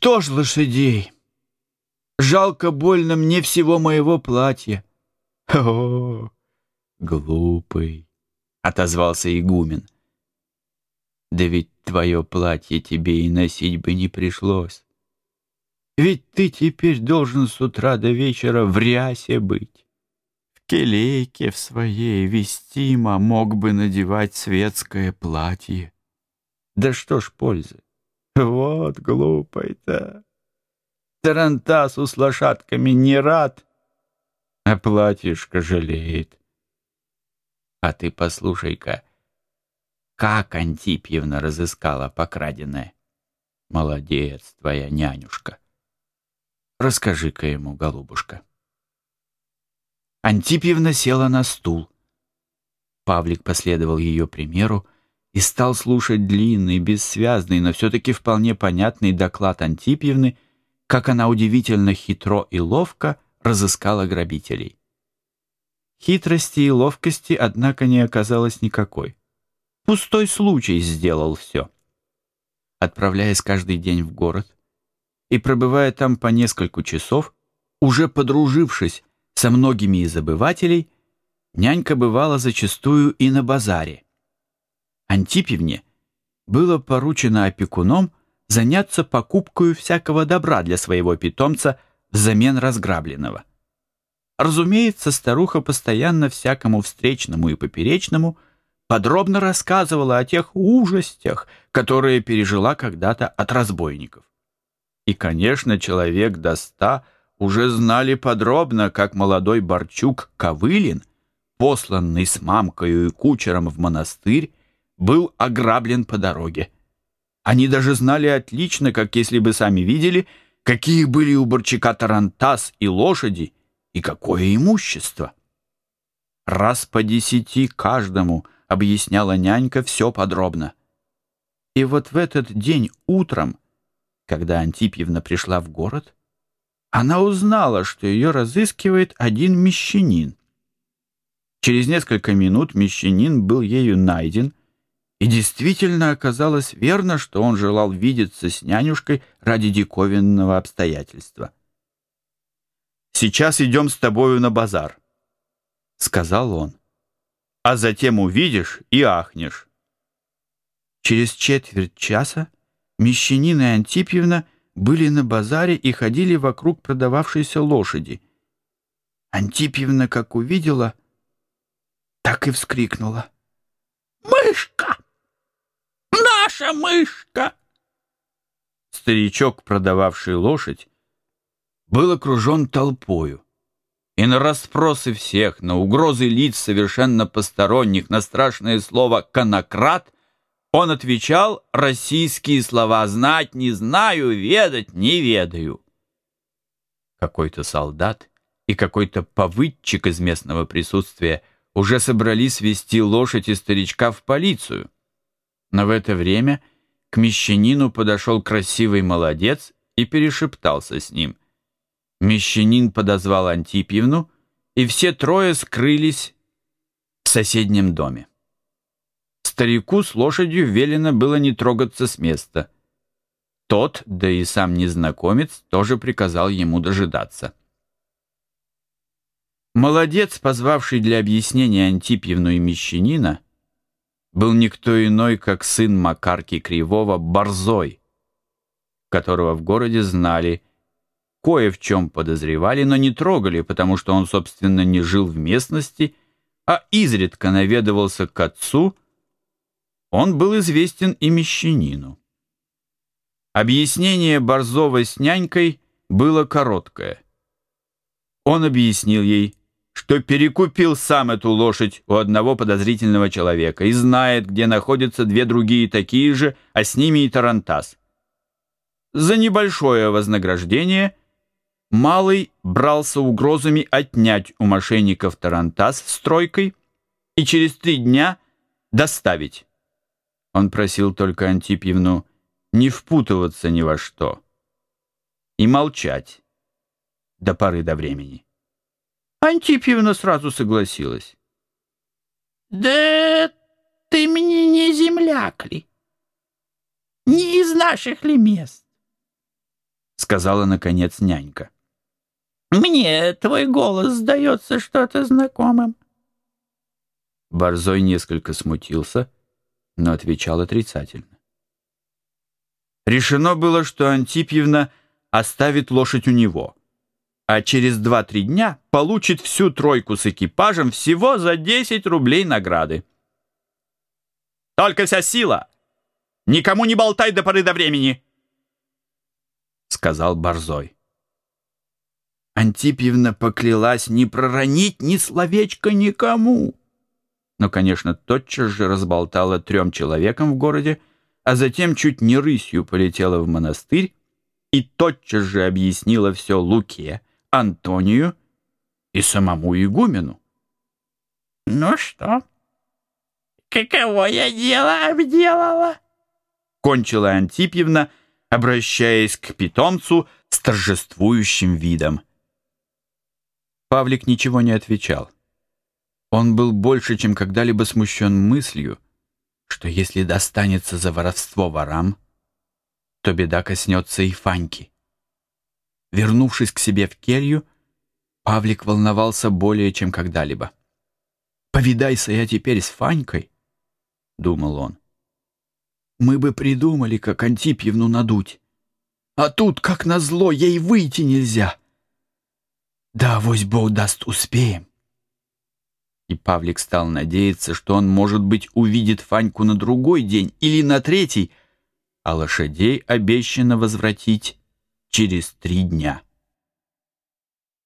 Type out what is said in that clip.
Что ж лошадей? Жалко больно мне всего моего платья. О, глупый, отозвался игумен. Да ведь твое платье тебе и носить бы не пришлось. Ведь ты теперь должен с утра до вечера в рясе быть. В келейке в своей вестимо мог бы надевать светское платье. Да что ж пользы? Вот глупый-то. Тарантасу с лошадками не рад, а платьишко жалеет. А ты послушай-ка, как Антипьевна разыскала покраденное. Молодец твоя нянюшка. Расскажи-ка ему, голубушка. Антипьевна села на стул. Павлик последовал ее примеру и стал слушать длинный, бессвязный, но все-таки вполне понятный доклад Антипьевны, как она удивительно хитро и ловко разыскала грабителей. Хитрости и ловкости, однако, не оказалось никакой. Пустой случай сделал все. Отправляясь каждый день в город и пробывая там по несколько часов, уже подружившись со многими из обывателей, нянька бывала зачастую и на базаре. Антипьевне было поручено опекуном заняться покупкой всякого добра для своего питомца взамен разграбленного. Разумеется, старуха постоянно всякому встречному и поперечному – подробно рассказывала о тех ужастях, которые пережила когда-то от разбойников. И, конечно, человек до ста уже знали подробно, как молодой Борчук Ковылин, посланный с мамкою и кучером в монастырь, был ограблен по дороге. Они даже знали отлично, как если бы сами видели, какие были у Борчака тарантас и лошади, и какое имущество. Раз по десяти каждому — объясняла нянька все подробно. И вот в этот день утром, когда Антипьевна пришла в город, она узнала, что ее разыскивает один мещанин. Через несколько минут мещанин был ею найден, и действительно оказалось верно, что он желал видеться с нянюшкой ради диковинного обстоятельства. «Сейчас идем с тобою на базар», — сказал он а затем увидишь и ахнешь. Через четверть часа Мещанин и Антипьевна были на базаре и ходили вокруг продававшейся лошади. Антипьевна, как увидела, так и вскрикнула. «Мышка! Наша мышка!» Старичок, продававший лошадь, был окружен толпою и на расспросы всех, на угрозы лиц совершенно посторонних, на страшное слово «конократ», он отвечал российские слова «знать не знаю, ведать не ведаю». Какой-то солдат и какой-то повыдчик из местного присутствия уже собрались вести лошадь и старичка в полицию. Но в это время к мещанину подошел красивый молодец и перешептался с ним — Мещанин подозвал Антипьевну, и все трое скрылись в соседнем доме. Старику с лошадью велено было не трогаться с места. Тот, да и сам незнакомец, тоже приказал ему дожидаться. Молодец, позвавший для объяснения Антипьевну и Мещанина, был никто иной, как сын Макарки Кривого, Борзой, которого в городе знали кое в чем подозревали, но не трогали, потому что он, собственно, не жил в местности, а изредка наведывался к отцу, он был известен и мещанину. Объяснение Борзова с нянькой было короткое. Он объяснил ей, что перекупил сам эту лошадь у одного подозрительного человека и знает, где находятся две другие такие же, а с ними и Тарантас. За небольшое вознаграждение Малый брался угрозами отнять у мошенников Тарантас с тройкой и через три дня доставить. Он просил только Антипьевну не впутываться ни во что и молчать до поры до времени. Антипьевна сразу согласилась. «Да ты мне не земляк ли? Не из наших ли мест? сказала, наконец, нянька. «Мне твой голос сдается что-то знакомым». Борзой несколько смутился, но отвечал отрицательно. Решено было, что Антипьевна оставит лошадь у него, а через два-три дня получит всю тройку с экипажем всего за 10 рублей награды. «Только вся сила! Никому не болтай до поры до времени!» — сказал Борзой. Антипьевна поклялась не проронить ни словечко никому. Но, конечно, тотчас же разболтала трем человекам в городе, а затем чуть не рысью полетела в монастырь и тотчас же объяснила все Луке, Антонию и самому игумену. «Ну что, каково я дело обделала?» Кончила Антипьевна, обращаясь к питомцу с торжествующим видом. Павлик ничего не отвечал. Он был больше, чем когда-либо смущен мыслью, что если достанется за воровство ворам, то беда коснется и Фаньки. Вернувшись к себе в келью, Павлик волновался более, чем когда-либо. «Повидайся я теперь с Фанькой», — думал он. «Мы бы придумали, как Антипьевну надуть. А тут, как назло, ей выйти нельзя». Да, вось Бог даст, успеем. И Павлик стал надеяться, что он, может быть, увидит Фаньку на другой день или на третий, а лошадей обещано возвратить через три дня.